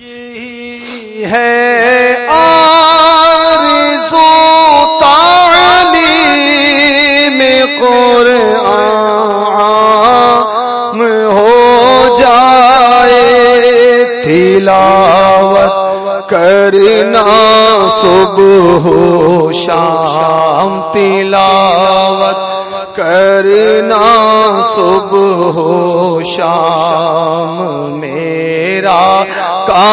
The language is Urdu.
یہی ہے آرزو تعلیم قرآن ہو جائے، تلاوت کرنا صبح ہو شام، تلاوت کرنا صبح ہو شام میرا کا